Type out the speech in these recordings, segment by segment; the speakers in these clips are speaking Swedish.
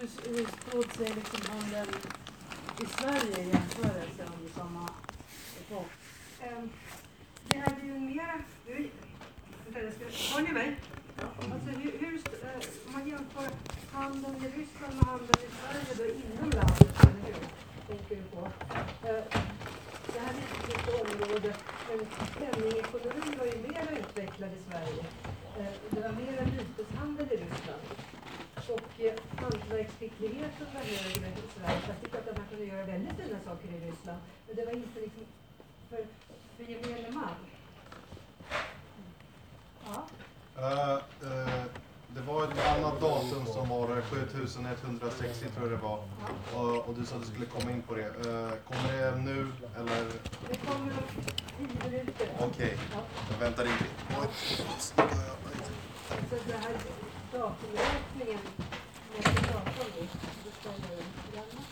hur, hur stod sig liksom handeln i Sverige i jämförelse under samma epok? Um, Det hade ju mera... Hör ni mig? Alltså hur, hur, eh, om man jämför handeln i Ryssland med handeln i Sverige då inom landet, eller hur? Tänker du på. Uh, Det här är ett område, men penningekonomin var ju mer utvecklad i Sverige. Uh, Det var mer byteshandel i Ryssland. Och eh, hantverksskickligheten var högre i Sverige. Fast det är klart att man kunde göra väldigt fina saker i Ryssland. Men det var inte liksom för, för gemene man. Ja. Eh, eh, det var ett annat datum som var det, 7160 tror jag det var. Och, och du sa att du skulle komma in på det. Kommer det nu eller? Det kommer om tio minuter. Okej, Ja. jag väntar in. Här datumräkningen med datorn i. Då jag grann.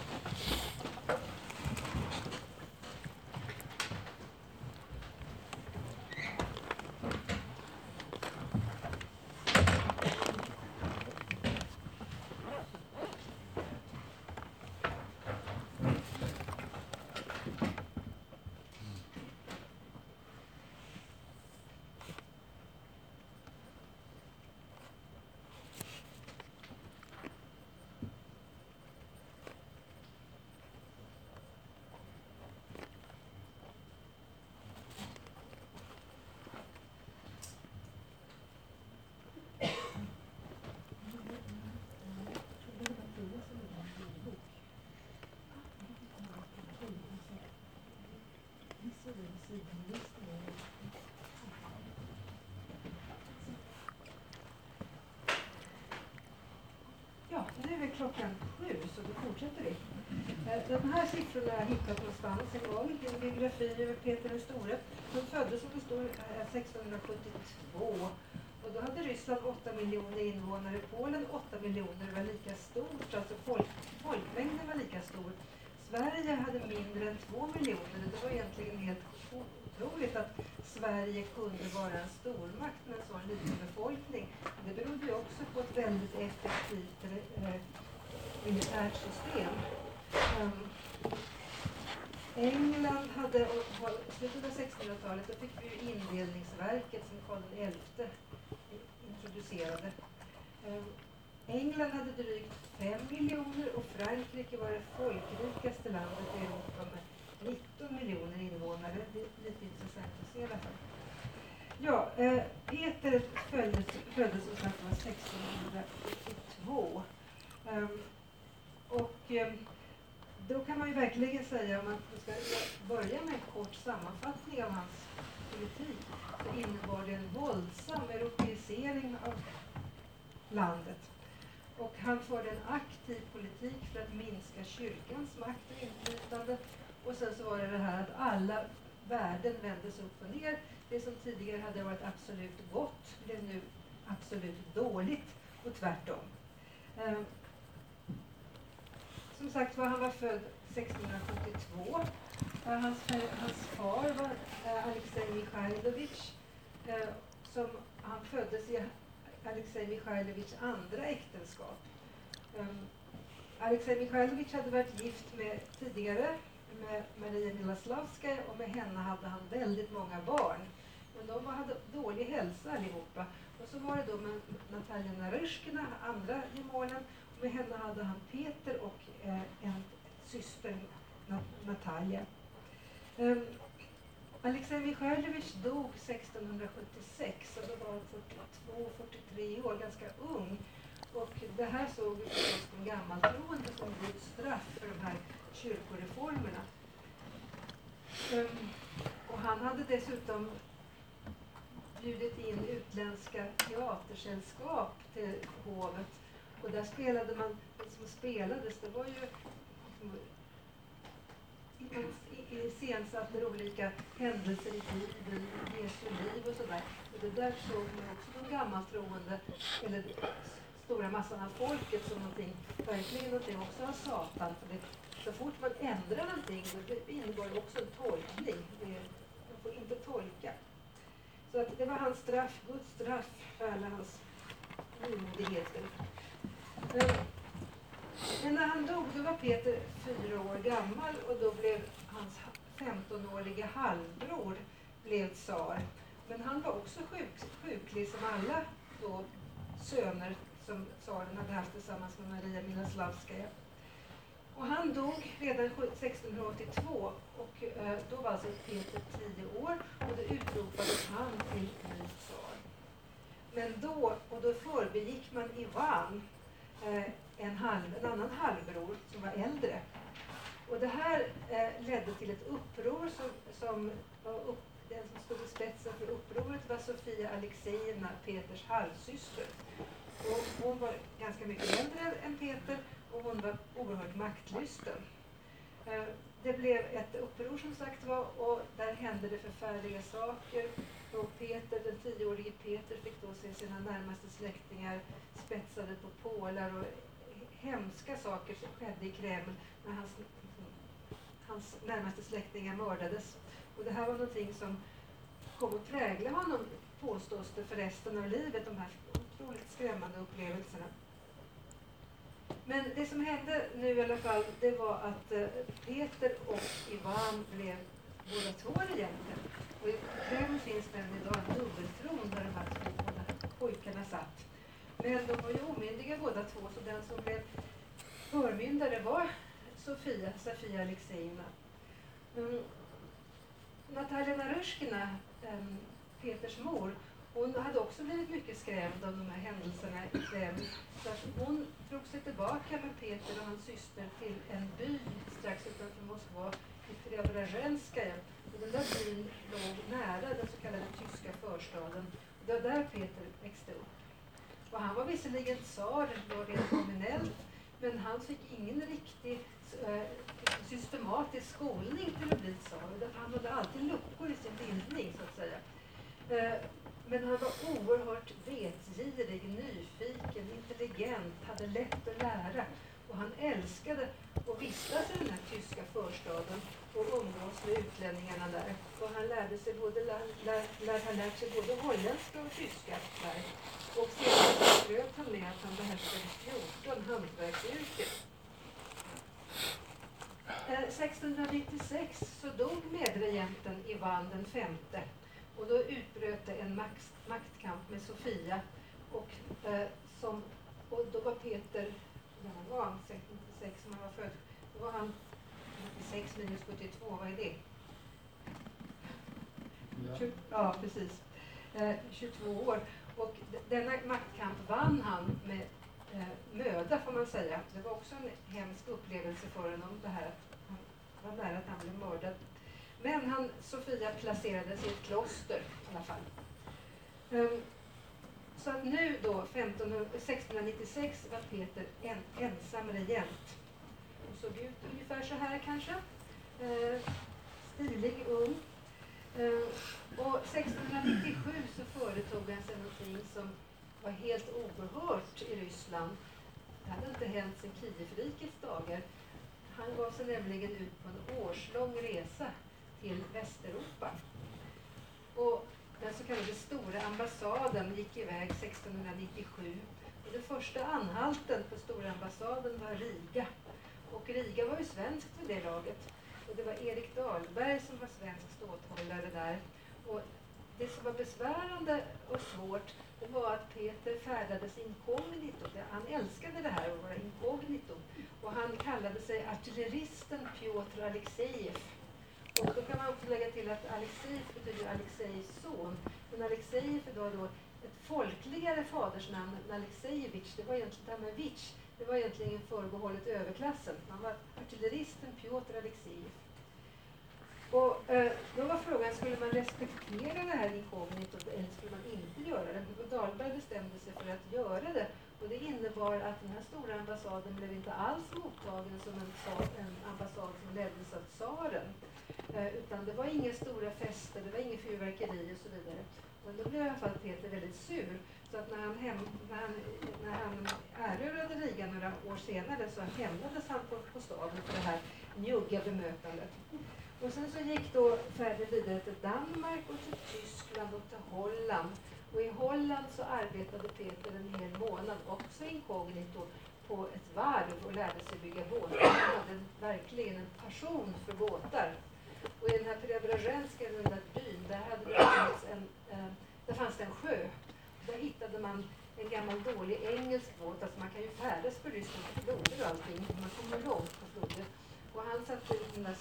Ja, nu är klockan sju så då fortsätter vi. Eh, de här siffrorna har jag hittat någonstans en gång i en biografi över Peter den store. Han föddes som det står eh, 1672 och då hade Ryssland 8 miljoner invånare, Polen 8 miljoner, det var lika stort, alltså folk, folkmängden var lika stor. Sverige hade mindre än 2 miljoner, det var egentligen helt otroligt att Sverige kunde vara en stormakt med en sån liten befolkning. Det berodde ju också på ett väldigt effektivt eh, militärt system. Um, England hade, i slutet av 1600-talet, då fick vi ju indelningsverket som Karl XI introducerade. Um, England hade drygt 5 miljoner och Frankrike var det folkrikaste landet i Europa med 19 miljoner invånare. Det är lite Ja, eh, Peter föddes, föddes som sagt var 1672. Ehm, och ehm, då kan man ju verkligen säga, om man ska börja med en kort sammanfattning av hans politik, så innebar det en våldsam europeisering av landet. Och han förde en aktiv politik för att minska kyrkans makt och inflytande. Och sen så var det det här att alla värden vändes upp och ner. Det som tidigare hade varit absolut gott blev nu absolut dåligt och tvärtom. Ehm, som sagt var, han var född 1672. Eh, hans, hans far var eh, Alexej Mikhailovich eh, som han föddes i Alexej Mikhailovichs andra äktenskap. Ehm, um, Alexej Mikhailovich hade varit gift med tidigare med Maria Miloslavskaja och med henne hade han väldigt många barn. Men de hade dålig hälsa allihopa. Och så var det då med Natalia Naryshkina, andra gemålen. Och med henne hade han Peter och eh, en syster, Nat- Natalia. Um, Alexej Michailovich dog 1676 och då var han 42-43 år, ganska ung. Och det här såg vi som gammaltroende som Guds straff för de här kyrkoreformerna. Ehm, och han hade dessutom bjudit in utländska teatersällskap till hovet. Och där spelade man, det som spelades, det var ju liksom, man iscensatte olika händelser i Bibeln, Jesu liv och sådär. Och det där såg man också de gammaltroende, eller stora massan av folket som någonting, verkligen någonting också av Satan. För det, så fort man ändrar någonting, så ingår det också en tolkning. Eh, man får inte tolka. Så att det var hans straff, Guds straff för alla hans nymodigheter. Eh, men när han dog då var Peter fyra år gammal och då blev hans 15-årige halvbror blev tsar. Men han var också sjuk, sjuklig som alla då söner som tsaren hade haft tillsammans med Maria Miloslavskaja. Och han dog redan 1682 och eh, då var alltså Peter tio år och då utropades han till ny tsar. Men då, och då förbegick man Ivan, eh, en, halv, en annan halvbror som var äldre. Och det här eh, ledde till ett uppror som, som var upp, den som stod i spetsen för upproret var Sofia Alexejevna, Peters halvsyster. Och hon var ganska mycket äldre än Peter och hon var oerhört maktlysten. Eh, det blev ett uppror som sagt var och där hände det förfärliga saker. Och Peter, den tioårige Peter fick då se sina närmaste släktingar spetsade på pålar och hemska saker som skedde i Kreml när hans, hans närmaste släktingar mördades. Och det här var någonting som kom att prägla honom, påstås det, för resten av livet, de här otroligt skrämmande upplevelserna. Men det som hände nu i alla fall, det var att eh, Peter och Ivan blev båda två regenter. Och i Kreml finns det idag en dubbeltron där de här två båda pojkarna satt. Men de var ju omyndiga båda två, så den som blev förmyndare var Sofia, Sofia Alexeina. Mm. Natalia Narushkina, ehm, Peters mor, hon hade också blivit mycket skrämd av de här händelserna i Kreml. Så att hon drog sig tillbaka med Peter och hans syster till en by strax utanför Moskva, i Preobrazjenskaja. Och den där byn låg nära den så kallade tyska förstaden. Det var där Peter växte upp. Och han var visserligen tsar då rent nominellt, men han fick ingen riktig äh, systematisk skolning till att bli tsar. Han hade alltid luckor i sin bildning, så att säga. Äh, men han var oerhört vetgirig, nyfiken, intelligent, hade lätt att lära. Och han älskade att vistas i den här tyska förstaden och umgås med utlänningarna där. Och han lärde sig både, lär, lär, lär, han lärt sig både holländska och tyska där. Och sedan skröt han med att han behärskade 14 hantverksyrken. Eh, 1696 så dog medregenten Ivan den femte och då utbröt det en makt, maktkamp med Sofia och, eh, som, och då var Peter, när var han? 96 som han var född, då var han 96 minus 72, vad är det? Ja, ja precis. Eh, 22 år. Och denna maktkamp vann han med eh, möda får man säga. Det var också en hemsk upplevelse för honom det här att han var nära att han blev mördad. Men han, Sofia placerades i ett kloster i alla fall. Um, så att nu då, 1696, var Peter en, ensam regent. Hon såg ut ungefär så här kanske. Uh, stilig, ung. Uh, och 1697 så företog han sig någonting som var helt oerhört i Ryssland. Det hade inte hänt sedan Kievrikets dagar. Han gav sig nämligen ut på en årslång resa till Västeuropa. Och den så kallade stora ambassaden gick iväg 1697. Och den första anhalten på stora ambassaden var Riga. Och Riga var ju svenskt vid det laget. Och det var Erik Dahlberg som var svensk ståthållare där. Och det som var besvärande och svårt det var att Peter färdades inkognito. Han älskade det här att vara inkognito. Och han kallade sig artilleristen Piotr Alexejev. Och då kan man också lägga till att Alexis betyder Alexejs son. Men Alexej är då, då ett folkligare fadersnamn än Alexejevich. Det var egentligen Tamevich. Det var egentligen förbehållet överklassen. Han var artilleristen Piotr Alexejev. Och eh, då var frågan, skulle man respektera det här inkognitot eller skulle man inte göra det? Hugo Dahlberg bestämde sig för att göra det. Och det innebar att den här stora ambassaden blev inte alls mottagen som en, en ambassad som leddes av tsaren. Eh, utan det var inga stora fester, det var inget fyrverkeri och så vidare. Men då blev i alla fall Peter väldigt sur. Så att när han, hem, när han, när han erövrade Riga några år senare så hämnades han på, på staden för det här njugga bemötandet. Och sen så gick då färden vidare till Danmark och till Tyskland och till Holland. Och i Holland så arbetade Peter en hel månad, också inkognito, på ett varv och lärde sig bygga båtar. Han hade verkligen en passion för båtar. Och i den här Preobrazjenska, den där byn, där, hade det funnits en, eh, där fanns det en sjö. Där hittade man en gammal dålig engelsk båt, alltså man kan ju färdas på Rysslands floder och allting, man kommer långt på floder. Och han satte ut den där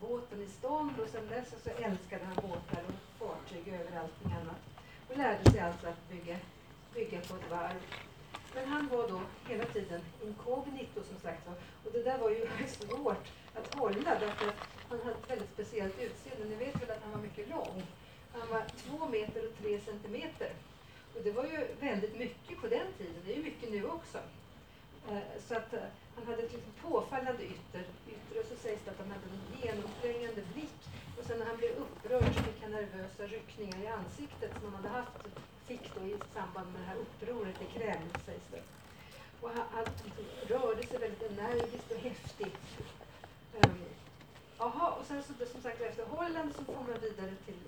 båten i stånd och sen dess så älskade han båtar och fartyg över allting annat. Och lärde sig alltså att bygga, bygga på ett varv. Men han var då hela tiden inkognito som sagt var. Och det där var ju svårt att hålla därför att han hade ett väldigt speciellt utseende. Ni vet väl att han var mycket lång. Han var två meter och tre centimeter. Och det var ju väldigt mycket på den tiden. Det är ju mycket nu också. Eh, så att eh, han hade ett liksom påfallande ytter, yttre och så sägs det att han hade en genomträngande blick. Och sen när han blev upprörd så fick han nervösa ryckningar i ansiktet som han hade haft, fick då i samband med det här upproret i Kreml sägs det. Och han, han rörde sig väldigt energiskt och häftigt. Um, Jaha, och sen så det, som sagt efter Holland så får man vidare till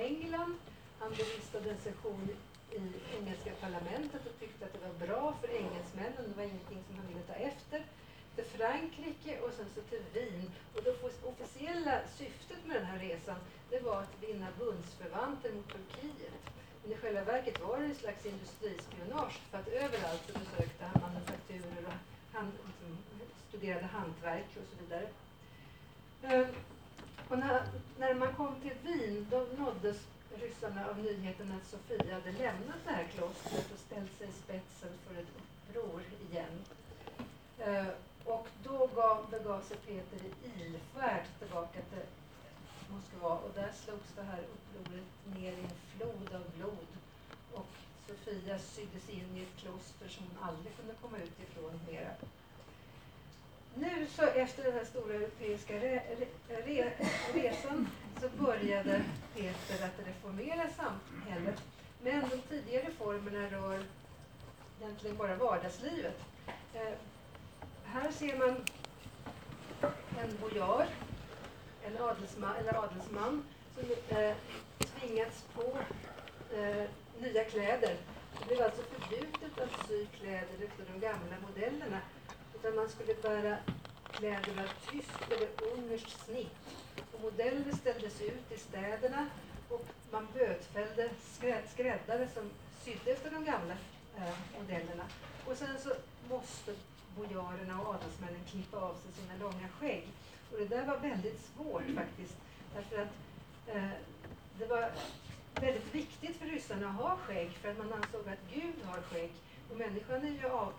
England. Han bevistade en session i engelska parlamentet och tyckte att det var bra för engelsmännen. Det var ingenting som han ville ta efter. Till Frankrike och sen så till Wien. Och det officiella syftet med den här resan det var att vinna bundsförvanter mot Turkiet. Men i själva verket var det en slags industrispionage för att överallt så besökte han manufakturer och han liksom, studerade hantverk och så vidare. Eh, och när, när man kom till Wien då nåddes ryssarna av nyheten att Sofia hade lämnat det här klostret och ställt sig i spetsen för ett uppror igen. Eh, och då gav, begav sig Peter i ilfärd tillbaka till Moskva och där slogs det här upproret ner i en flod av blod. Och Sofia syddes in i ett kloster som hon aldrig kunde komma ut ifrån mera. Nu så efter den här stora europeiska re, re, re, resan så började Peter att reformera samhället. Men de tidiga reformerna rör egentligen bara vardagslivet. Eh, här ser man en bojar, en adelsman, eller adelsman som eh, tvingats på eh, nya kläder. Det blev alltså förbjudet att sy kläder efter de gamla modellerna utan man skulle bära kläder av tyskt eller ungerskt snitt. Och modeller ställdes ut i städerna och man bötfällde skräddare som sydde efter de gamla eh, modellerna. Och sen så måste bojarerna och adelsmännen klippa av sig sina långa skägg. Och det där var väldigt svårt faktiskt. Därför att eh, det var väldigt viktigt för ryssarna att ha skägg för att man ansåg att Gud har skägg. Och människan är ju av,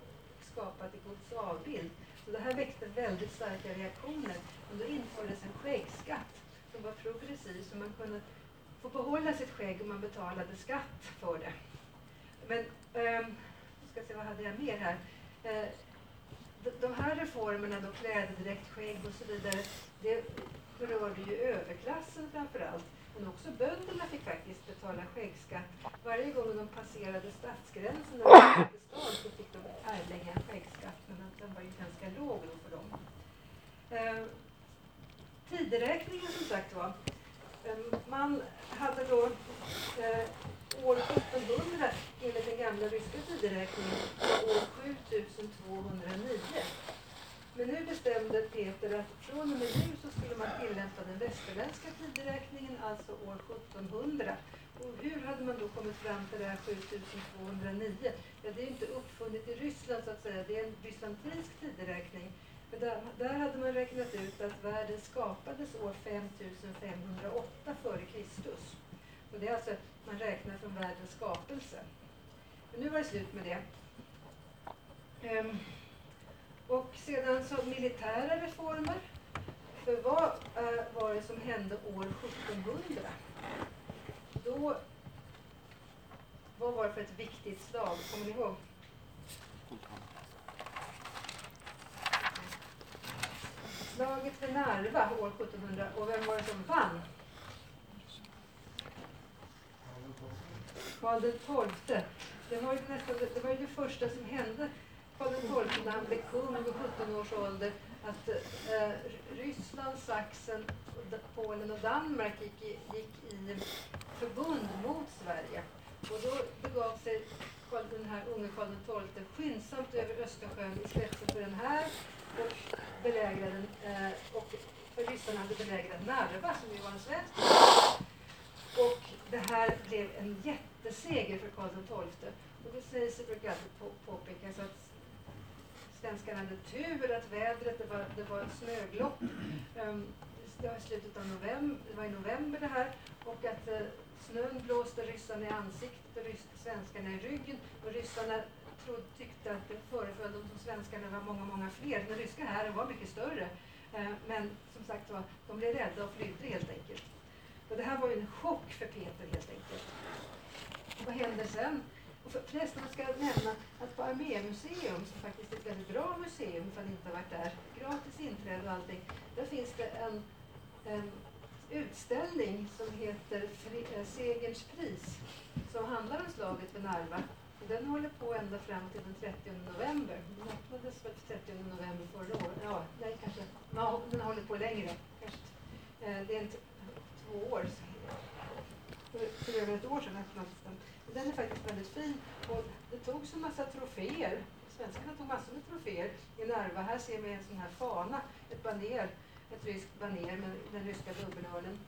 skapat i Guds avbild. Så det här väckte väldigt starka reaktioner. Och då infördes en skäggskatt som var progressiv så man kunde få behålla sitt skägg om man betalade skatt för det. Men, um, ska se vad hade jag mer här. Uh, de, de här reformerna, då klädedräkt, skägg och så vidare, det berörde ju överklassen framför allt. Men också bönderna fick faktiskt betala skäggskatt. Varje gång de passerade stadsgränsen eller stad så fick de erlägga en skäggskatt. Men den var ju ganska låg då för dem. Eh, tideräkningen som sagt var. Ehm, man hade då eh, år 1700 enligt den gamla ryska tideräkningen år 7209. Men nu bestämde Peter att från och med nu så skulle man tillämpa den västerländska tideräkningen, alltså år 1700. Och hur hade man då kommit fram till det här 7209? Ja, det är inte uppfunnet i Ryssland så att säga, det är en bysantinsk tideräkning. Men där, där hade man räknat ut att världen skapades år 5508 före Kristus. Och det är alltså, man räknar från världens skapelse. Men nu var det slut med det. Um, och sedan så militära reformer. För vad äh, var det som hände år 1700? Då, vad var det för ett viktigt slag? Kommer ni ihåg? Slaget för Narva år 1700. Och vem var det som vann? Karl XII. Det var ju nästan, det var ju det första som hände Karl XII när han blev kung vid 17 års ålder att eh, Ryssland, Sachsen, Polen och Danmark gick i, gick i förbund mot Sverige. Och då begav sig Karl, den här unge Karl XII skyndsamt över Östersjön i spetsen för den här och belägrade, eh, och för ryssarna hade belägrat Narva som ju var en svensk Och det här blev en jätteseger för Karl XII. Och det sägs, det brukar alltid på, påpekas att svenskarna hade tur att vädret, det var, det var snöglopp. Um, det var i slutet av november, det var i november det här. Och att uh, snön blåste ryssarna i ansiktet och svenskarna i ryggen. Och ryssarna trodde, tyckte att det föreföll dem som svenskarna var många, många fler. Den ryska hären var mycket större. Uh, men som sagt var, de blev rädda och flydde helt enkelt. Och det här var ju en chock för Peter helt enkelt. Och vad hände sen? Förresten ska jag nämna att på Armémuseum, som faktiskt är ett väldigt bra museum ifall ni inte har varit där, gratis inträde och allting, där finns det en, en utställning som heter Fri, äh, Segerns pris, som handlar om slaget vid Narva. Den håller på ända fram till den 30 november. Den öppnades väl 30 november förra året. Ja, nej, kanske. Den håller på längre. Kanske. Eh, det är en två år för, för över ett år sedan öppnades den. Den är faktiskt väldigt fin och det togs en massa troféer. Svenskarna tog massor med troféer i Narva. Här ser vi en sån här fana, ett baner, ett ryskt baner med den ryska dubbelhörnen.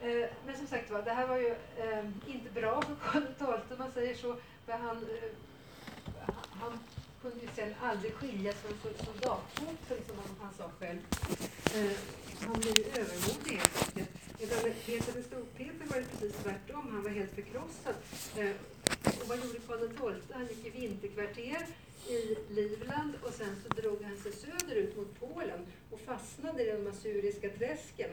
Eh, men som sagt var, det här var ju eh, inte bra för Karl XII om man säger så. För han, eh, han kunde ju sen aldrig skiljas från soldatfoten som han, han sa själv. Eh, han blev ju övermodig helt enkelt. Medan Peter den stor Peter var det precis tvärtom. Han var helt förkrossad. Eh, och vad gjorde Karl XII? Han gick i vinterkvarter i Livland och sen så drog han sig söderut mot Polen och fastnade i de assyriska träsken.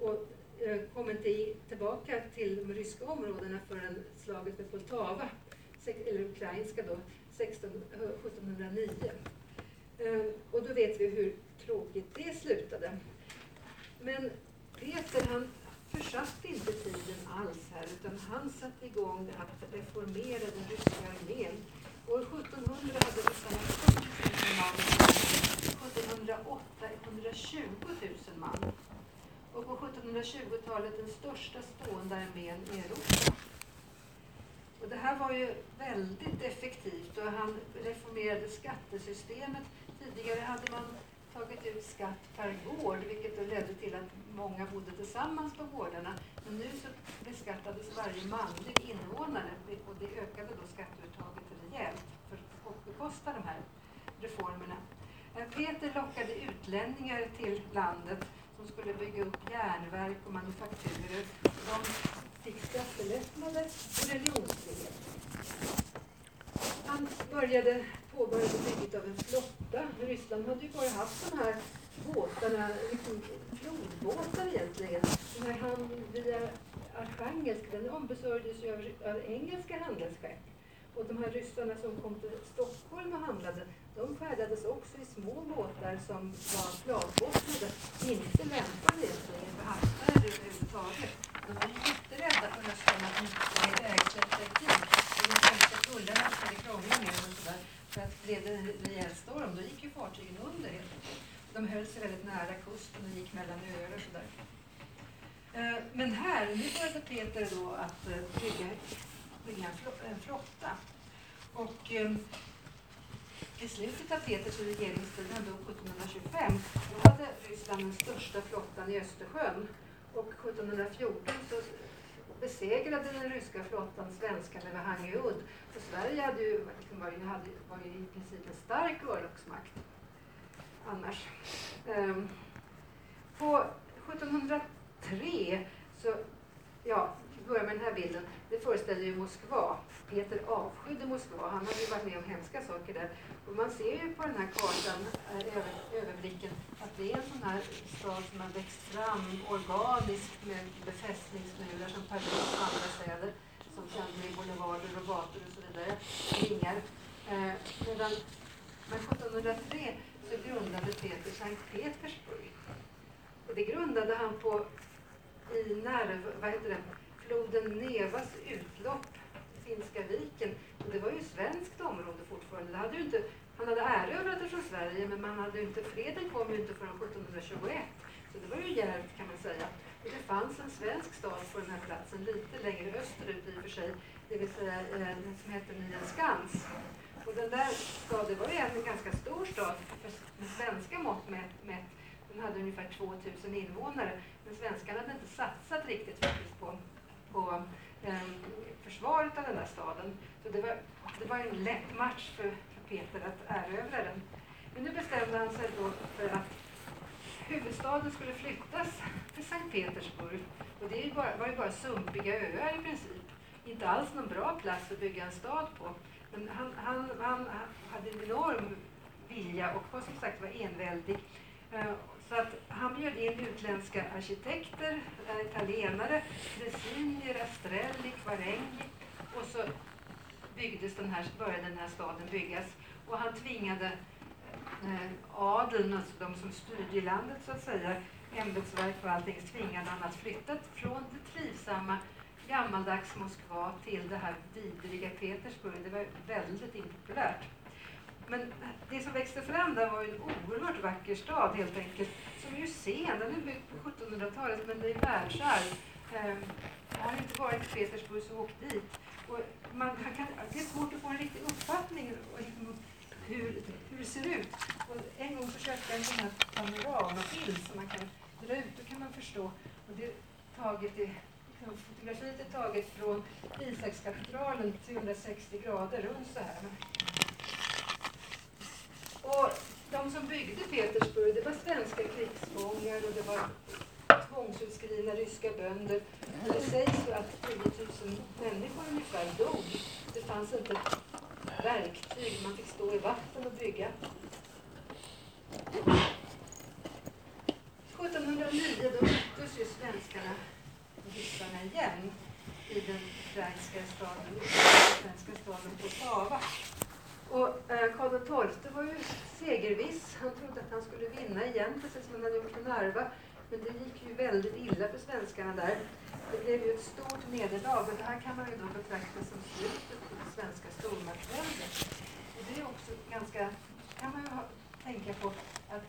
Och eh, kom inte tillbaka till de ryska områdena förrän slaget vid Poltava, eller ukrainska då, 16, 1709. Eh, och då vet vi hur tråkigt det slutade. Men Peter han försatte inte tiden alls här utan han satte igång att reformera den ryska armén. År 1700 hade ryssarna 40 000 man, 1708 120 000 man. Och på 1720-talet den största stående armén i Europa. Och det här var ju väldigt effektivt och han reformerade skattesystemet. Tidigare hade man tagit ut skatt per gård vilket då ledde till att många bodde tillsammans på gårdarna. Men nu så beskattades varje manlig invånare och det ökade då skatteuttaget rejält för att bekosta de här reformerna. Eh, Peter lockade utlänningar till landet som skulle bygga upp järnverk och manufakturer. De fick skattelättnader och religionsfrihet. Han började påbörjade bygget av en flotta. Ryssland hade ju bara haft de här båtarna, liksom flodbåtar egentligen. Den här hamnen via Arkhangelsk, den ombesörjdes ju av, engelska handelsskepp. Och de här ryssarna som kom till Stockholm och handlade, de färdades också i små båtar som var flatbottnade, inte lämpade egentligen för hamnar överhuvudtaget. De var jätterädda för ryssarna att inte i vägperspektiv. Och de svenska tullarna skulle krångla med dem och sådär. För att blev det en rejäl storm, då gick ju fartygen under helt. De höll sig väldigt nära kusten och gick mellan öar och sådär. Eh, men här, nu började Peter då att eh, bygga, bygga en flotta. Och ehm, i slutet av Peters regeringstid, då 1725, då hade Ryssland den största flottan i Östersjön. Och 1714 så besegrade den ryska flottan svenskarna vid Hangöudd. Så Sverige hade ju, liksom var, ju, hade, var ju i princip en stark örlogsmakt annars. Um, på 1703 så, ja, vi börjar med den här bilden. Det föreställer ju Moskva. Peter avskydde Moskva. Han hade ju varit med om hemska saker där. Och man ser ju på den här kartan, eh, över, överblicken, att det är en sån här stad som har växt fram organiskt med befästningsmurar som Paris och andra städer, som sen blir boulevarder och gator och så vidare, ringar. Eh, medan, men 1703 så grundade Peter Sankt Petersburg. Och det grundade han på i Nerv, vad heter det, floden Nevas utlopp Finska viken. Och det var ju svenskt område fortfarande. Det hade ju inte, han hade erövrat det från Sverige men man hade inte, freden kom ju inte förrän 1721. Så det var ju djärvt kan man säga. Och det fanns en svensk stad på den här platsen lite längre österut i och för sig. Det vill säga eh, som heter Skans. Och den där staden var ju en ganska stor stad med svenska mått mätt Den hade ungefär 2000 invånare. Men svenskarna hade inte satsat riktigt faktiskt på, på eh, försvaret av den där staden. Så det var, det var en lätt match för, för Peter att erövra den. Men nu bestämde han sig då för att huvudstaden skulle flyttas till Sankt Petersburg. Och det var ju bara sumpiga öar i princip. Inte alls någon bra plats att bygga en stad på. Men han, han, han hade en enorm vilja och var som sagt var enväldig. Eh, så att han bjöd in utländska arkitekter, eh, italienare, Dresini, Rastrelli, Quarengi och så byggdes den här, började den här staden byggas. Och han tvingade eh, adeln, alltså de som styrde i landet så att säga, ämbetsverk och allting, tvingade han att flytta från det trivsamma gammaldags Moskva till det här vidriga Petersburg. Det var väldigt impopulärt. Men det som växte fram där var ju en oerhört vacker stad helt enkelt. Som är ju sen, den är byggd på 1700-talet men det är världsarv. Ehm, jag har inte varit i Petersburg så åk dit. Och man, kan, det är svårt att få en riktig uppfattning om liksom hur, hur det ser ut. Och en gång försökte jag liksom en sån här panoramafilm som man kan dra ut, då kan man förstå. Och det är taget i, liksom, fotografiet är taget från Isakskatedralen 360 grader runt så här. Och de som byggde Petersburg, det var svenska krigsfångar och det var tvångsutskrivna ryska bönder. Och det sägs ju att 10 000 människor ungefär dog. Det fanns inte verktyg, man fick stå i vatten och bygga. 1709 då möttes ju svenskarna och ryssarna igen i den ukrainska staden, den svenska staden Poltava. Och eh, Karl XII var ju segerviss. Han trodde att han skulle vinna igen, precis som han hade gjort med Narva. Men det gick ju väldigt illa för svenskarna där. Det blev ju ett stort nederlag och det här kan man ju då betrakta som slutet på det svenska stormaktsväldet. Och det är också ganska, kan man ju ha, tänka på att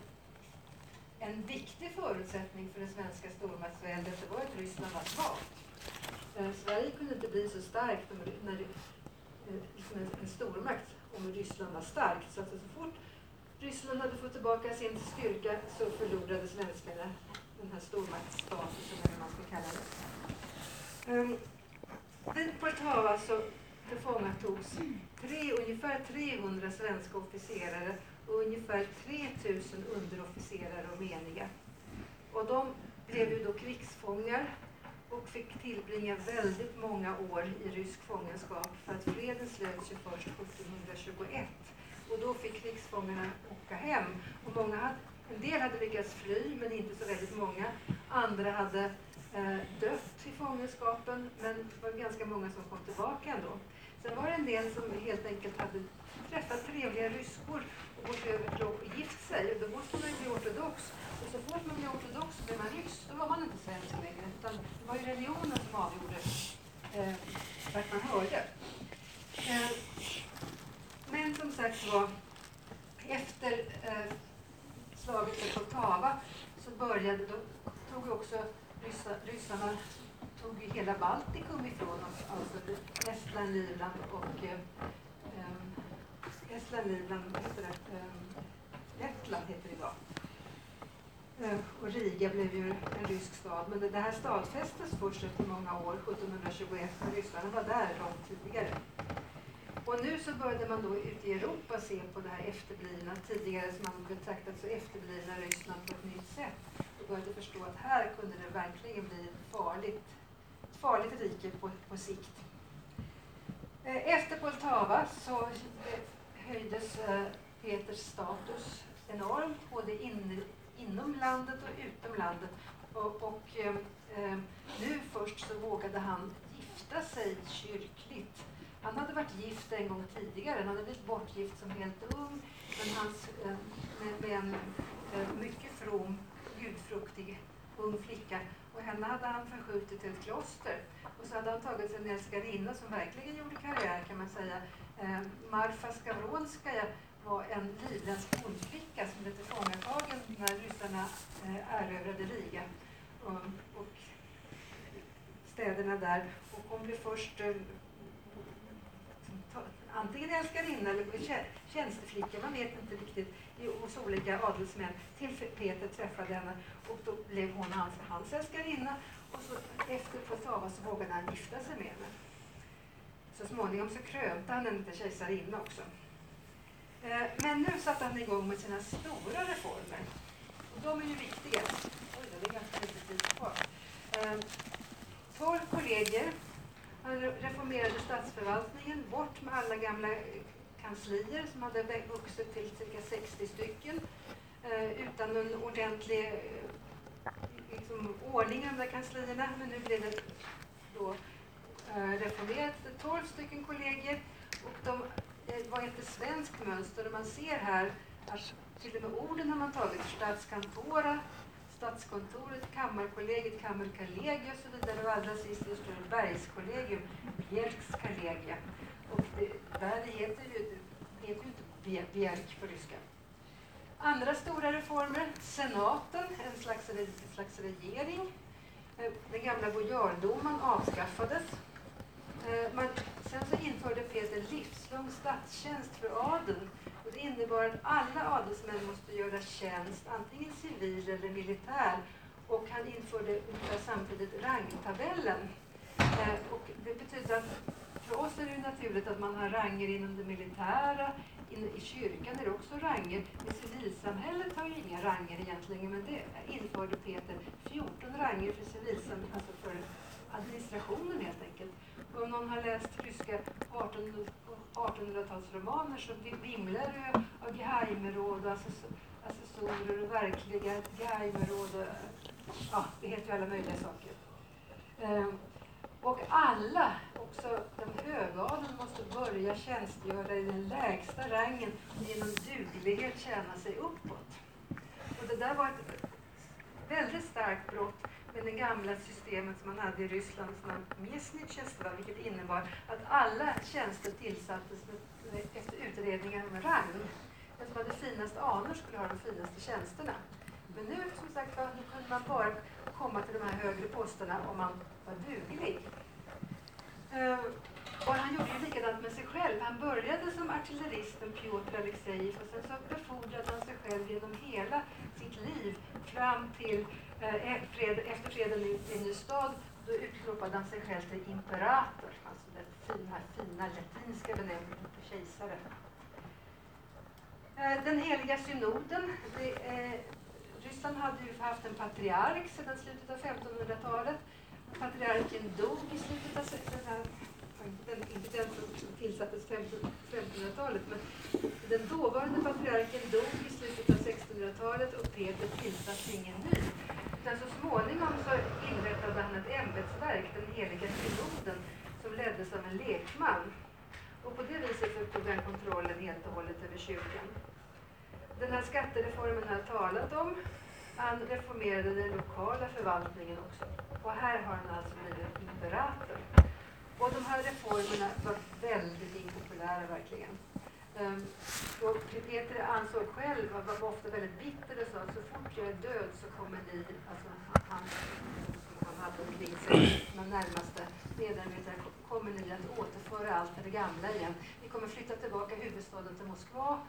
en viktig förutsättning för det svenska stormaktsväldet det var att Ryssland var svagt. Eh, Sverige kunde inte bli så starkt när, när, när eh, liksom en, en stormakt om Ryssland var starkt. Så att så fort Ryssland hade fått tillbaka sin styrka så förlorade svenskarna den här stormaktsstatusen eller vad man ska kalla det. Ehm, um, vid Poltava så tillfångatogs tre, ungefär 300 svenska officerare och ungefär 3000 underofficerare och meniga. Och de blev ju då krigsfångar och fick tillbringa väldigt många år i rysk fångenskap för att freden slöts ju först 1721. Och då fick krigsfångarna åka hem. Och många hade, en del hade lyckats fly, men inte så väldigt många. Andra hade eh, dött i fångenskapen, men det var ganska många som kom tillbaka ändå. Sen var det en del som helt enkelt hade träffat trevliga ryskor och gått över till att gift sig. Och då måste man ju bli ortodox. Och så fort man blev ortodox så blev man ryss. Då var man inte svensk längre. Utan det var ju religionen som avgjorde eh, vart man hörde. Eh, men som sagt var, efter eh, slaget vid Poltava så började, då tog ju också ryssa, ryssarna tog ju hela Baltikum ifrån oss, alltså Estland, Livland och eh, Estland, Livland, vad heter det? Ehm, Lettland heter det idag. Ehm, och Riga blev ju en rysk stad, men det, det här stadfästes först efter många år, 1721, när ryssarna var där långt tidigare. Och nu så började man då ute i Europa se på det här efterblivna, tidigare som man betraktat så efterblivna Ryssland på ett nytt sätt. Och började förstå att här kunde det verkligen bli ett farligt, ett farligt rike på, på sikt. Eh, efter Poltava så eh, höjdes eh, Peters status enormt, både in, inom landet och utom landet. Och, och eh, eh, nu först så vågade han gifta sig kyrkligt. Han hade varit gift en gång tidigare, han hade blivit bortgift som helt ung, men hans, eh, med, med en eh, mycket from, gudfruktig ung flicka. Och henne hade han förskjutit till ett kloster. Och så hade han tagit sig en älskarinna som verkligen gjorde karriär kan man säga. Eh, Marfa Skavronskaja var en livländsk bondflicka som blev tillfångatagen när ryssarna eh, erövrade Riga um, och, städerna där. Och hon blev först eh, antingen älskarinna eller tjänsteflicka, man vet inte riktigt, hos olika adelsmän, till Peter träffade henne och då blev hon hans, hans älskarinna och så efter Poltava så vågade han gifta sig med henne. Så småningom så krönte han en liten kejsarinna också. Eh, men nu satte han igång med sina stora reformer. Och de är ju viktiga. Oj, det är ganska lite tid kvar. Eh, Tolv kollegier. Han reformerade statsförvaltningen, bort med alla gamla kanslier som hade vuxit till cirka 60 stycken. Eh, utan en ordentlig eh, liksom, ordning i de där kanslierna. Men nu blev det då Eh, reformerat. 12 stycken kollegier och de eh, var efter svenskt mönster och man ser här att till och med orden har man tagit statskantora, Statskontoret, Kammarkollegiet, Kammarkollegiet och så vidare och allra sist det står Bergskollegium, Bjelks kollegia. Och det, där heter ju, det heter ju inte Bje- Bjelk på ryska. Andra stora reformer, senaten, en slags, en slags regering. Eh, den gamla bojardomen avskaffades. Eh, man, sen så införde Peter livslång statstjänst för adeln. Och det innebar att alla adelsmän måste göra tjänst, antingen civil eller militär. Och han införde ungefär samtidigt rangtabellen. Eh, och det betyder att för oss är det naturligt att man har ranger inom det militära. I kyrkan är det också ranger. I civilsamhället har ju inga ranger egentligen, men det införde Peter 14 ranger för civilsamhället, alltså för administrationen helt enkelt. Och om någon har läst ryska 1800-talsromaner så vimlar det av geheimeråd och assessorer och verkliga geheimeråd. Ja, det heter ju alla möjliga saker. Ehm, och alla, också den högadeln, måste börja tjänstgöra i den lägsta rangen och genom duglighet tjäna sig uppåt. Och det där var ett väldigt starkt brott med det gamla systemet som man hade i Ryssland som man Mesnitjestva, vilket innebar att alla tjänster tillsattes med, med, efter utredningar med rang. Den som hade finast anor skulle ha de finaste tjänsterna. Men nu som sagt var, nu kunde man bara komma till de här högre posterna om man var duglig. Eh, och han gjorde ju likadant med sig själv. Han började som artilleristen Piotr Alexejev och sen så befordrade han sig själv genom hela sitt liv fram till Eh, eh, efter freden i, i Nystad. Då utropade han sig själv till imperator, alltså den fina, fina latinska benämningen på kejsare. Eh, den heliga synoden. Det, eh, Ryssland hade ju haft en patriark sedan slutet av 1500-talet. Patriarken dog i slutet av se- den inte den som tillsattes 1500-talet, men den dåvarande patriarken dog i slutet av 1600-talet och Peter tillsatte ingen ny. Utan så småningom så inrättade han ett ämbetsverk, den heliga synoden, som leddes av en lekman. Och på det viset så tog han kontrollen helt och hållet över kyrkan. Den här skattereformen har jag talat om. Han reformerade den lokala förvaltningen också. Och här har han alltså blivit imperator. Och de här reformerna var väldigt impopulära verkligen. Ehm, och Peter ansåg själv, han var ofta väldigt bitter och sa att så fort jag är död så kommer ni, alltså han, han hade omkring sig, de närmaste medarbetare, kommer ni att återföra allt till det gamla igen. Ni kommer flytta tillbaka huvudstaden till Moskva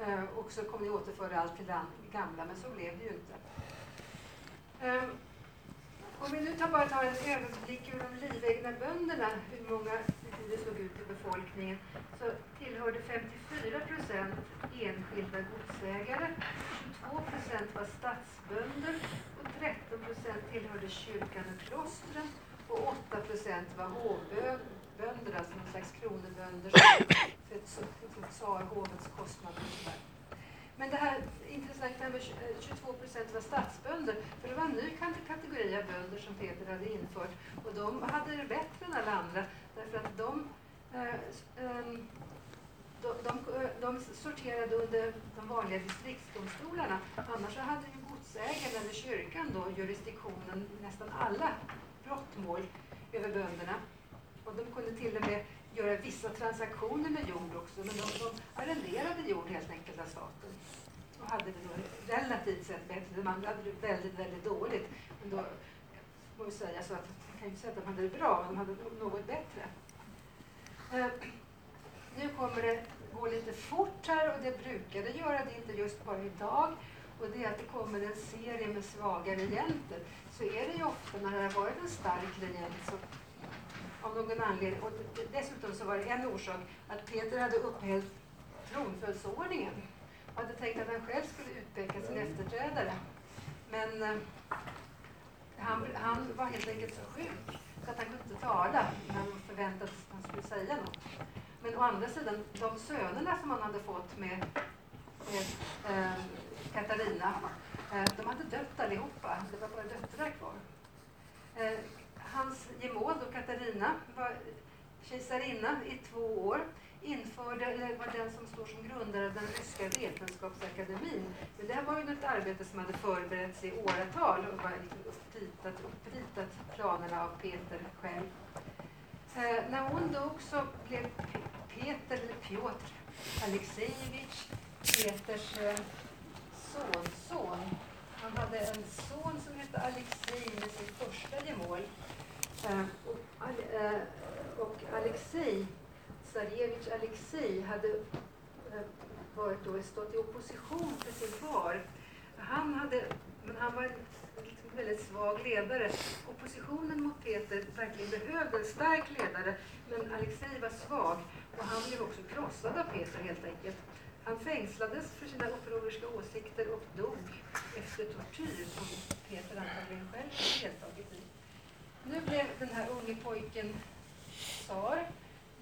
ehm, och så kommer ni återföra allt till det gamla, men så blev det ju inte. Ehm, om vi nu tar bara tar en överblick över de livegna bönderna, hur många hur det såg ut i befolkningen, så tillhörde 54 procent enskilda godsägare, 22 procent var stadsbönder och 13 procent tillhörde kyrkan och klostren och 8 procent var hovbönder, alltså någon slags kronobönder som sa hovets kostnader och. Men det här intressanta med 22 eh, procent var stadsbönder, för det var en ny kategori av bönder som Peter hade infört och de hade det bättre än alla andra därför att de, eh, ehm, de, de, eh, de sorterade under de vanliga distriktsdomstolarna. Annars så hade ju godsägaren eller kyrkan då jurisdiktionen nästan alla brottmål över bönderna. Och de kunde till och med göra vissa transaktioner med jord också, men de, de arrenderade jord helt enkelt av staten. Och hade det då relativt sett bättre. De andra hade det väldigt, väldigt dåligt. Men då må vi säga så att man kan ju inte säga att de hade det bra, men de hade något bättre. Eh, nu kommer det gå lite fort här och det brukar det göra, det är inte just bara idag. Och det är att det kommer en serie med svaga regenter. Så är det ju ofta när det har varit en stark regent så av någon anledning. Och dessutom så var det en orsak att Peter hade upphävt tronföljdsordningen och hade tänkt att han själv skulle utpeka sin efterträdare. Men eh, han, han var helt enkelt så sjuk så att han kunde inte tala när han förväntades att han skulle säga något. Men å andra sidan, de sönerna som han hade fått med, med eh, Katarina, eh, de hade dött allihopa. Det var bara döttrar kvar. Eh, Hans gemål, då Katarina, var kejsarinna i två år införde, eller var den som står som grundare av den ryska vetenskapsakademin. Men det här var ju ett arbete som hade förberetts i åratal och var liksom uppritat, uppritat planerna av Peter själv. Eh, när hon dog så blev Peter, eller Piotr Alexejevich, Peters eh, sonson. Han hade en son som hette Alexej med sitt första gemål. Eh, och, eh, och Alexej Sarjevich Alexej hade eh, varit då, stått i opposition till sin far. Han hade, men han var en väldigt svag ledare. Oppositionen mot Peter verkligen behövde en stark ledare, men Alexej var svag och han blev också krossad av Peter helt enkelt. Han fängslades för sina upproriska åsikter och dog efter tortyr som Peter antagligen själv hade deltagit i. Nu blev den här unge pojken tsar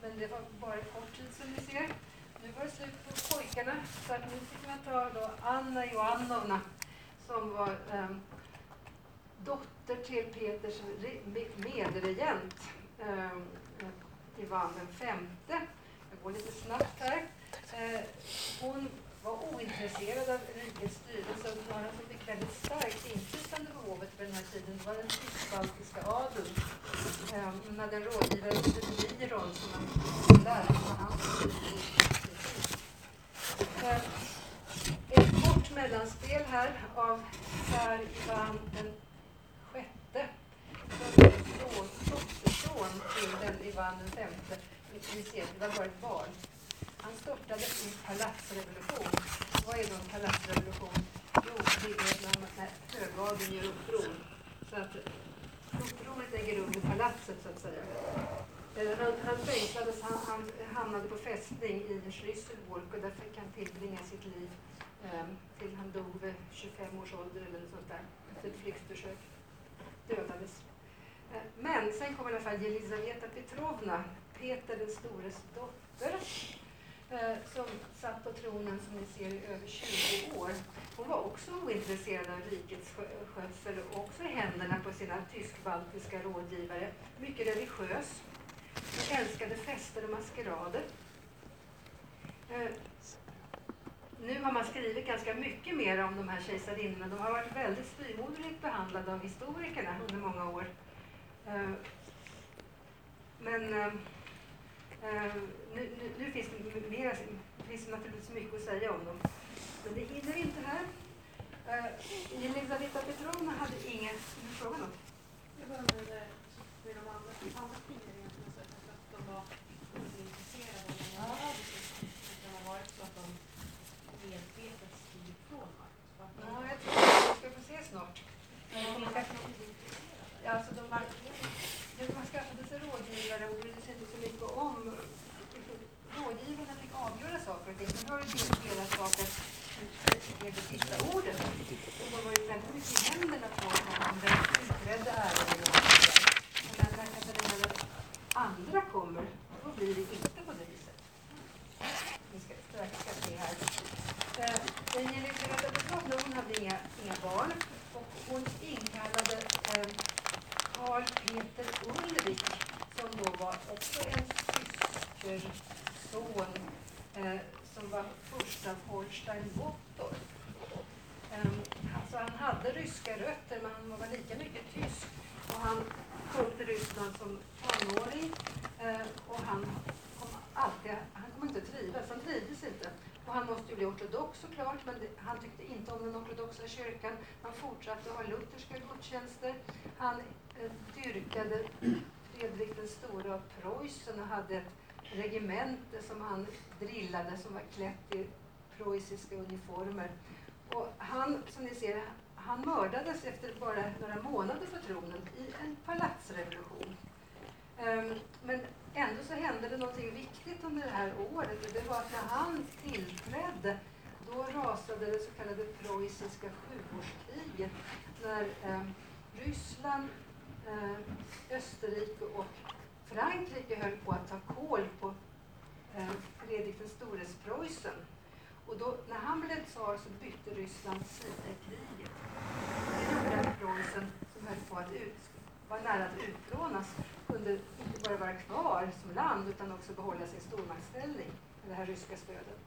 men det var bara kort tid som ni ser. Nu var det slut på pojkarna så att nu fick man ta då Anna Joannovna som var um, dotter till Peters medregent um, ehm, Ivan den femte. Jag går lite snabbt här. Uh, hon var ointresserad av rikets styrelse och några som fick väldigt starkt inflytande på hovet på den här tiden det var den tysk-baltiska adeln. Um, hon hade en rådgivare som hette Miron som var lärare på hans Ett kort mellanspel här av tsar Ivan den sjätte som dotterson till den Ivan den femte. Ni ser, det var bara ett barn. Han störtade sin palatsrevolution. Vad är då en palatsrevolution? Jo, det är när, när högadeln gör uppror. Så att upproret äger rum i palatset så att säga. Eh, han, han fängslades, han, han hamnade på fästning i Schlüsselburg och där fick han tillbringa sitt liv eh, till han dog vid 25 års ålder eller något sånt där. Efter ett flyktförsök. Dödades. Eh, men sen kom i alla fall Jelisaveta Petrovna, Peter den stores dotter Eh, som satt på tronen som ni ser i över 20 år. Hon var också ointresserad av rikets skötsel och också i händerna på sina tysk-baltiska rådgivare. Mycket religiös. Hon älskade fester och maskerader. Eh, nu har man skrivit ganska mycket mer om de här kejsarinnorna. De har varit väldigt styvmoderligt behandlade av historikerna under många år. Eh, men nu, nu, nu, finns det mer, det finns naturligtvis mycket att säga om dem. Men det hinner vi inte här. Uh, Elisabeta Petrovna hade inget... Vill du fråga något? Jag bara med, med de andra, andra som jag sett att de var intresserade av den här Det kan ha varit så att de medvetet ifrån makt. Ja, jag tror att vi ska få se snart. Ja, alltså de, man skaffade sig rådgivare och brydde sig inte så mycket om rådgivarna fick avgöra saker och ting. Sen har ju blivit saker sak det sista ordet. Och var ju väldigt mycket i händerna på honom. den utredde ärenden och Men när Katarina andra kommer, då blir det inte på det viset. Vi ska strax ska se här. Den Elisabeta Petrovna, hon hade inga, inga barn och hon inkallade eh, Karl Peter Ulrik som då var också en systerson eh, som var första Holstein-Gottorp. Eh, alltså han hade ryska rötter men han var lika mycket tysk och han kom till Ryssland som tonåring ehm, och han kom alltid, han kom inte trivas, han trivdes inte. Och han måste ju bli ortodox såklart, men det, han tyckte inte om den ortodoxa kyrkan. Han fortsatte att ha lutherska gudstjänster. Han eh, dyrkade Fredrik den store av Preussen och hade ett regemente som han drillade som var klätt i preussiska uniformer. Och han, som ni ser, han mördades efter bara några månader på tronen i en palatsrevolution. Um, men ändå så hände det någonting viktigt under det här året och det var att när han tillträdde då rasade det så kallade preussiska sjuårskriget när um, Ryssland, um, Österrike och Frankrike höll på att ta koll på eh, Fredrik den stores Preussen. Och då, när han blev tsar så bytte Ryssland sida i kriget. Det gjorde att Preussen, som höll på att ut, var nära att utplånas, kunde inte bara vara kvar som land utan också behålla sin stormaktsställning med det här ryska stödet.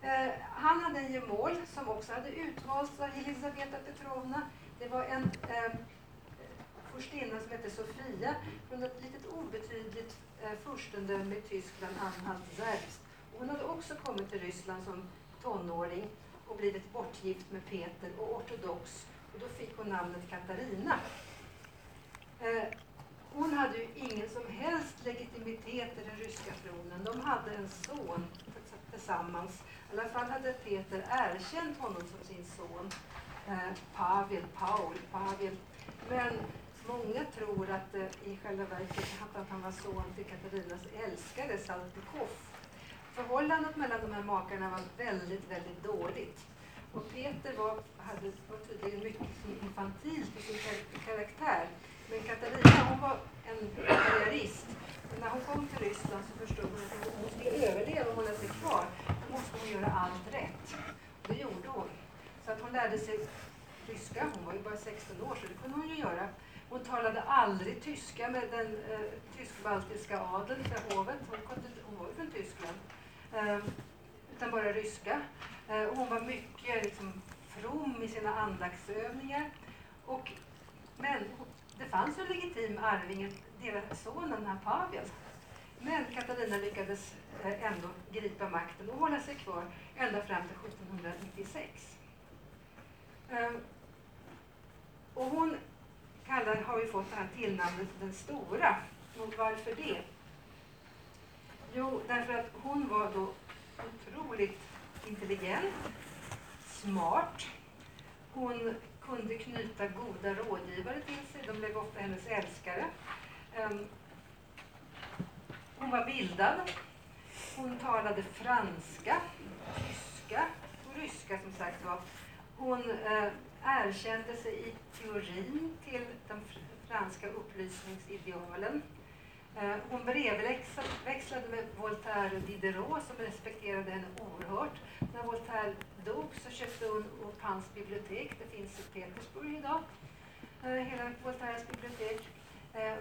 Eh, han hade en gemål som också hade utvalts av Elisabeta Petrovna. Det var en eh, furstinna som hette Sofia från ett litet obetydligt eh, furstendöme i Tyskland, Anhalt-Zerbst. Hon hade också kommit till Ryssland som tonåring och blivit bortgift med Peter och ortodox. Och då fick hon namnet Katarina. Eh, hon hade ju ingen som helst legitimitet i den ryska tronen. De hade en son tillsammans. I alla fall hade Peter erkänt honom som sin son. Eh, Pavel, Paul, Pavel. Men många tror att eh, i själva verket att han var son till Katarinas älskare Saltykov. Förhållandet mellan de här makarna var väldigt, väldigt dåligt. Och Peter var, hade, var tydligen mycket infantil till sin karaktär. Men Katarina hon var en karriärist. när hon kom till Ryssland så förstod hon att om hon skulle överleva och hålla sig kvar, då måste hon göra allt rätt. Det gjorde hon. Så att hon lärde sig ryska. Hon var ju bara 16 år så det kunde hon ju göra. Hon talade aldrig tyska med den eh, tysk-baltiska adeln, hovet. Hon, kunde, hon var ju från Tyskland. Eh, utan bara ryska. Eh, och hon var mycket liksom, from i sina andaktsövningar. Och, men det fanns en legitim arvinge, deras son, den här Pavel. Men Katarina lyckades eh, ändå gripa makten och hålla sig kvar ända fram till 1796. Ehm, och hon kallar, har ju fått det här tillnamnet Den stora. Och varför det? Jo, därför att hon var då otroligt intelligent, smart. Hon kunde knyta goda rådgivare till sig. De blev ofta hennes älskare. Ehm, hon var bildad. Hon talade franska, tyska och ryska som sagt var. Hon eh, erkände sig i teorin till de franska upplysningsidealen. Eh, hon brevväxlade med Voltaire och Diderot som respekterade henne oerhört. När Voltaire dog så köpte hon upp hans bibliotek. Det finns i Petersburg idag. Eh, hela Voltaires bibliotek. Eh,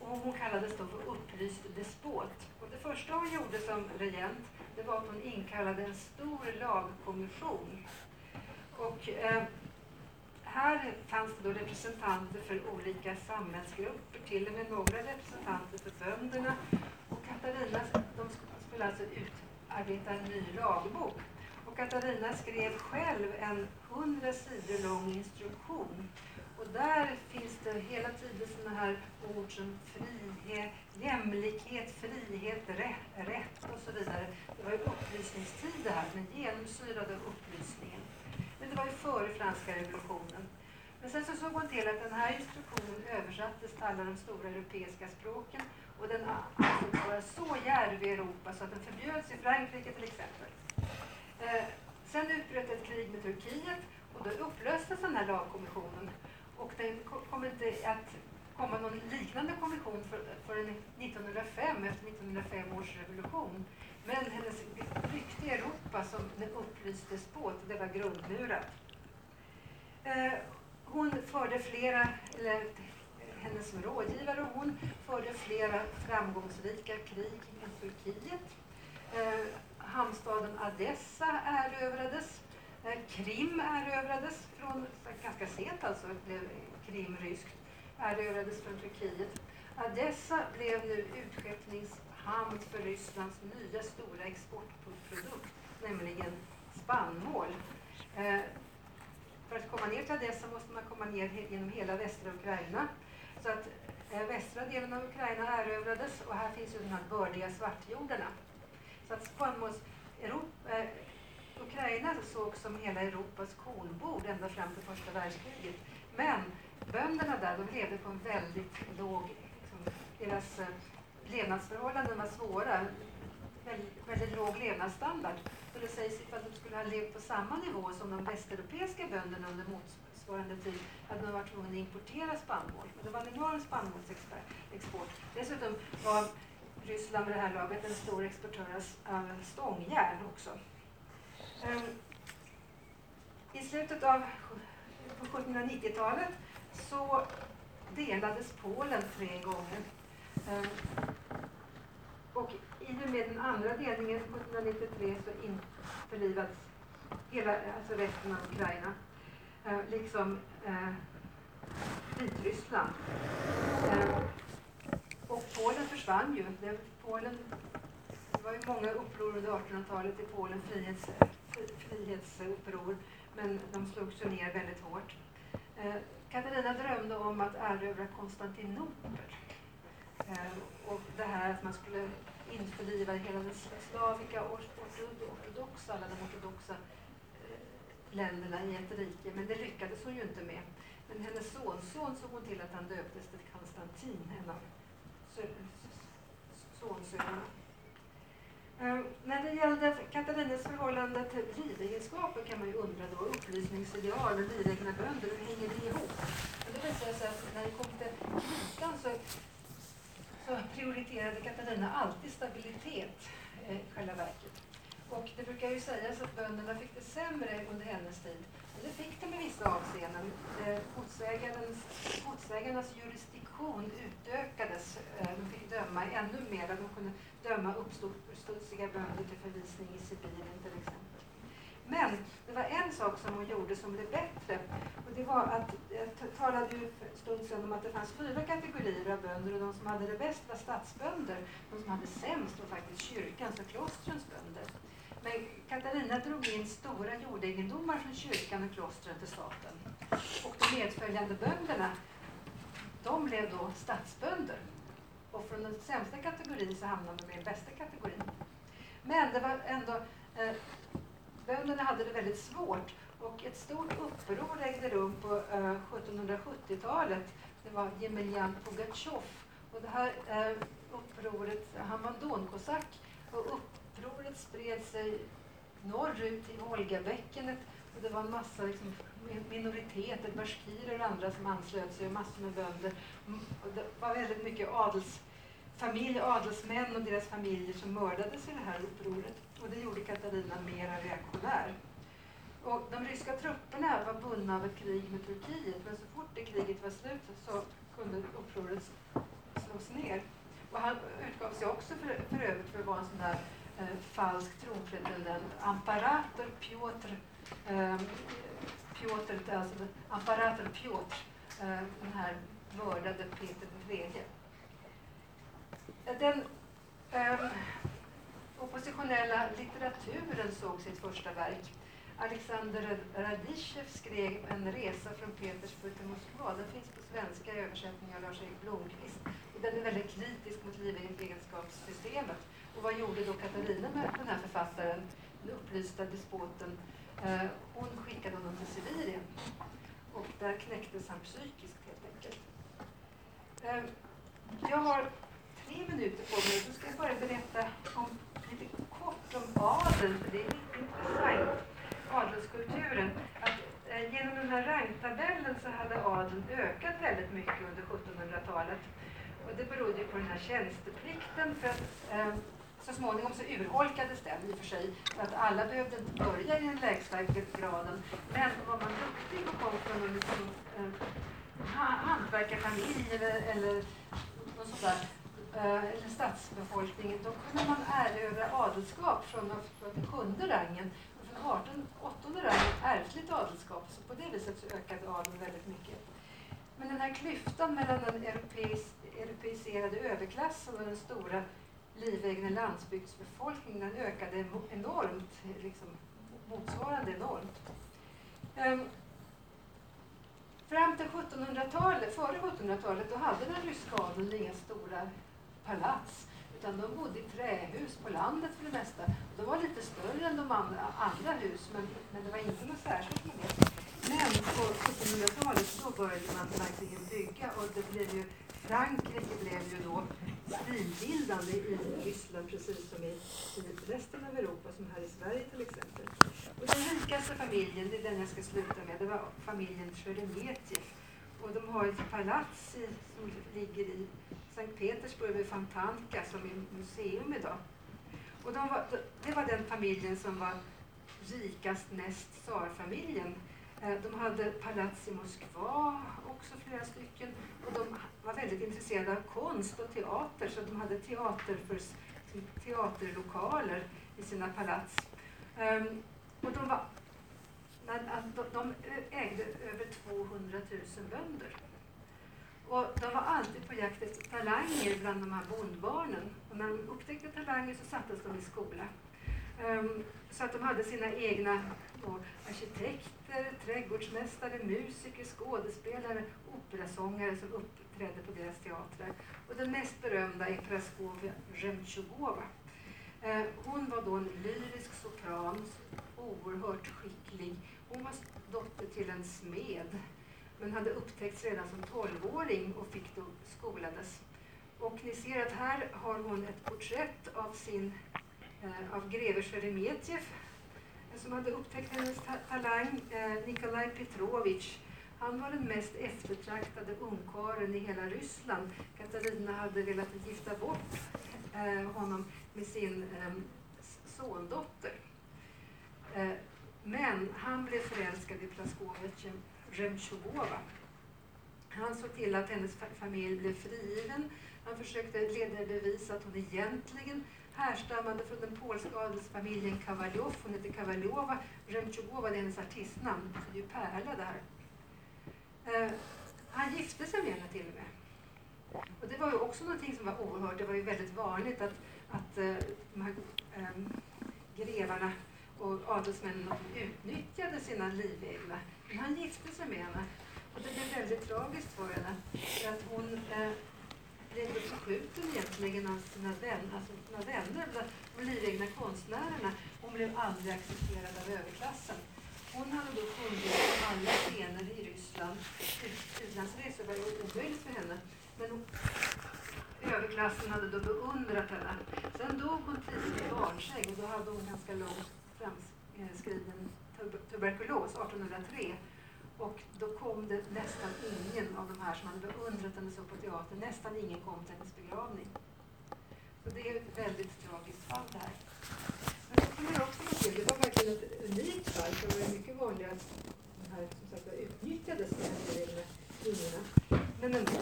och hon kallades då för upplyst despot. Och det första hon gjorde som regent det var att hon inkallade en stor lagkommission. Och eh, här fanns det då representanter för olika samhällsgrupper, till och med några representanter för bönderna. Och Katarina de skulle alltså utarbeta en ny lagbok. och Katarina skrev själv en hundra sidor lång instruktion. Och där finns det hela tiden sådana här ord som frihet, jämlikhet, frihet, rätt, rätt och så vidare. Det var ju upplysningstid det här, men genomsyrade upplysningen. Men det var ju före franska revolutionen. Men sen så såg hon till att den här instruktionen översattes till alla de stora europeiska språken och den ansågs vara så djärv i Europa så att den förbjöds i Frankrike till exempel. Eh, sen utbröt ett krig med Turkiet och då upplöstes den här lagkommissionen. Och det kommer inte att komma någon liknande kommission förrän 1905, efter 1905 års revolution. Men hennes rykte i Europa som den upplystes på, det var grundmurat. Eh, hon förde flera, eller hennes rådgivare och hon förde flera framgångsrika krig i Turkiet. Eh, hamnstaden Adessa erövrades. Eh, Krim erövrades från, ganska sent alltså, blev Krim ryskt, erövrades från Turkiet. Adessa blev nu utskeppnings hand för Rysslands nya stora exportprodukt, nämligen spannmål. Eh, för att komma ner till Adessa måste man komma ner genom hela västra Ukraina. Så att Eh, västra delen av Ukraina erövrades och här finns ju de här bördiga svartjordarna. Så att spannmåls... Europa, eh, Ukraina sågs som hela Europas kornbord ända fram till första världskriget. Men bönderna där, de levde på en väldigt låg... Liksom, deras eh, levnadsförhållanden var svåra. Väldigt, väldigt låg levnadsstandard. Så det sägs att de skulle ha levt på samma nivå som de västeuropeiska bönderna under motsvarande tid hade de varit tvungna att importera spannmål. Och det var en enorm spannmålsexport. Dessutom var Ryssland vid det här laget en stor exportör av stångjärn också. Ehm, I slutet av 1790-talet så delades Polen tre gånger. Eh, och i och med den andra delningen 1793 så införlivades hela, alltså resten av Ukraina, eh, liksom eh, Vitryssland. Och Polen försvann ju. Det, Polen, det var ju många uppror under 1800-talet i Polen, frihets, frihetsuppror, men de slogs ju ner väldigt hårt. Katarina drömde om att erövra Konstantinopel. Och det här att man skulle införliva hela den slaviska och ortodoxa, alla de ortodoxa eh, länderna i ett rike. Men det lyckades hon ju inte med. Men hennes sonson såg hon till att han döptes till Konstantin, en av sonsönerna. Ehm, när det gällde Katarinas förhållande till livegenskaper kan man ju undra då, upplysningsideal och livegna bönder, hur hänger det ihop? Och det visade sig att när det kom till kritan så så prioriterade Katarina alltid stabilitet eh, i själva verket. Och det brukar ju sägas att bönderna fick det sämre under hennes tid. Och det fick de i vissa avseenden. Eh, godsägarnas jurisdiktion utökades. Eh, de fick döma ännu mer. De kunde döma uppstudsiga bönder till förvisning i Sibirien till exempel. Men det var en sak som hon gjorde som blev bättre. Och det var att, eh, jag talade ju för en stund sedan om att det fanns fyra kategorier av bönder och de som hade det bäst var stadsbönder. De som hade sämst var faktiskt kyrkans och klostrens bönder. Men Katarina drog in stora jordegendomar från kyrkan och klostren till staten. Och de medföljande bönderna, de blev då stadsbönder. Och från den sämsta kategorin så hamnade de i den bästa kategorin. Men det var ändå eh, Bönderna hade det väldigt svårt och ett stort uppror ägde rum på eh, 1770-talet. Det var Jemeljan Pugatjov och det här eh, upproret, han var donkosack och upproret spred sig norrut i Volgabäckenet och det var en massa liksom, minoriteter, baskirer och andra som anslöt sig och massor med bönder. Mm, och det var väldigt mycket adels, familj, adelsmän och deras familjer som mördades i det här upproret. Och det gjorde Katarina mera reaktionär. Och de ryska trupperna var bundna av ett krig med Turkiet men så fort det kriget var slut så kunde upproret slås ner. Och han utgav sig också för, för övrigt för att vara en sån där eh, falsk tronpretendent. Amparator Piotr, eh, Piotr, alltså Amparator Piotr, eh, den här mördade Peter III. Den, eh, oppositionella litteraturen såg sitt första verk. Alexander Radishev skrev En resa från Petersburg till Moskva. Den finns på svenska i översättning av Lars-Erik Blomqvist. Och den är väldigt kritisk mot livegenskapssystemet. Och vad gjorde då Katarina med den här författaren, den upplysta despoten? Eh, hon skickade honom till Sibirien. Och där knäcktes han psykiskt helt enkelt. Eh, jag har tre minuter på mig, så ska jag bara berätta om från adeln, för det är lite intressant, adelskulturen. Att, eh, genom den här rangtabellen så hade adeln ökat väldigt mycket under 1700-talet. Och det berodde ju på den här tjänsteplikten för att eh, så småningom så urholkades den i och för sig, för att alla behövde inte börja i den lägsta graden. Men var man duktig och kom från en liksom, eh, hantverkarfamilj eller, eller något sånt där, Eh, eller stadsbefolkningen, då kunde man erövra adelskap från den sjunde rangen. Och från 18, åttonde rangen ärftligt adelskap. Så på det viset så ökade adeln väldigt mycket. Men den här klyftan mellan den europeis, europeiserade överklassen och den stora livegna landsbygdsbefolkningen den ökade enormt, liksom, motsvarande enormt. Um, fram till 1700-talet, före 1700-talet, då hade den ryska adeln inga stora palats. Utan de bodde i trähus på landet för det mesta. De var lite större än de andra, andra hus, men, men det var inte något särskilt med det. Men på 1700-talet då började man verkligen bygga och det blev ju, Frankrike blev ju då stilbildande i Ryssland precis som i, i resten av Europa, som här i Sverige till exempel. Och den rikaste familjen, det är den jag ska sluta med, det var familjen Sjeremetjev. Och de har ett palats i, som ligger i Sankt Petersburg vid Fontanka som är museum idag. Och de var, det var den familjen som var rikast näst tsarfamiljen. Eh, de hade palats i Moskva, också flera stycken. Och de var väldigt intresserade av konst och teater så de hade teater för, teaterlokaler i sina palats. Ehm, och de, var, när- att de- ägde över 200 000 bönder. Och de var alltid på jakt efter talanger bland de här bondbarnen. Och när de upptäckte talanger så sattes de i skola. Um, så att de hade sina egna då, arkitekter, trädgårdsmästare, musiker, skådespelare, operasångare som uppträdde på deras teatrar. Och den mest berömda är Praskova Remtjugova. Uh, hon var då en lyrisk sopran, oerhört skicklig. Hon var dotter till en smed men hade upptäckts redan som tolvåring och fick då skolades. Och ni ser att här har hon ett porträtt av sin eh, av greve Sheremetjev som hade upptäckt hennes ta- talang, eh, Nikolaj Petrovich. Han var den mest eftertraktade ungkarlen i hela Ryssland. Katarina hade velat gifta bort eh, honom med sin eh, sondotter. Eh, men han blev förälskad i Plaskovitj Remtjugova. Han såg till att hennes familj blev frigiven. Han försökte leda i bevis att hon egentligen härstammade från den polska adelsfamiljen Kavaljov. Hon hette Kavaljova. Remtjugova är hennes artistnamn, det är ju Pärla där. Eh, han gifte sig med henne till och med. Och det var ju också någonting som var oerhört. Det var ju väldigt vanligt att, att eh, de här ehm, grevarna och adelsmännen att de utnyttjade sina livegna. Men han gifte sig med henne. Och det blev väldigt tragiskt för henne. För att hon eh, blev beskjuten egentligen av sina vänner, alltså sina vänner, de livegna konstnärerna. Hon blev aldrig accepterad av överklassen. Hon hade då sjungit på alla scener i Ryssland. Utlandsresor var ju omöjligt för henne. Men hon, överklassen hade då beundrat henne. Sen dog hon tidigt i barnsäng och då hade hon ganska långt framskriden tuberkulos 1803. Och då kom det nästan ingen av de här som hade beundrat henne så på teatern, nästan ingen kom till hennes begravning. Så det är ett väldigt tragiskt fall det här. Men det kommer jag också till, det var verkligen ett unikt fall, för det var mycket vanligare att de här som sagt utnyttjades med de här kvinnorna. Men ändå.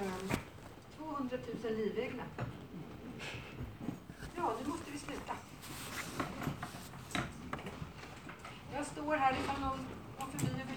Ehm, 200 000 livegna. Ja, nu måste vi sluta. jag står här ifall någon går förbi och vill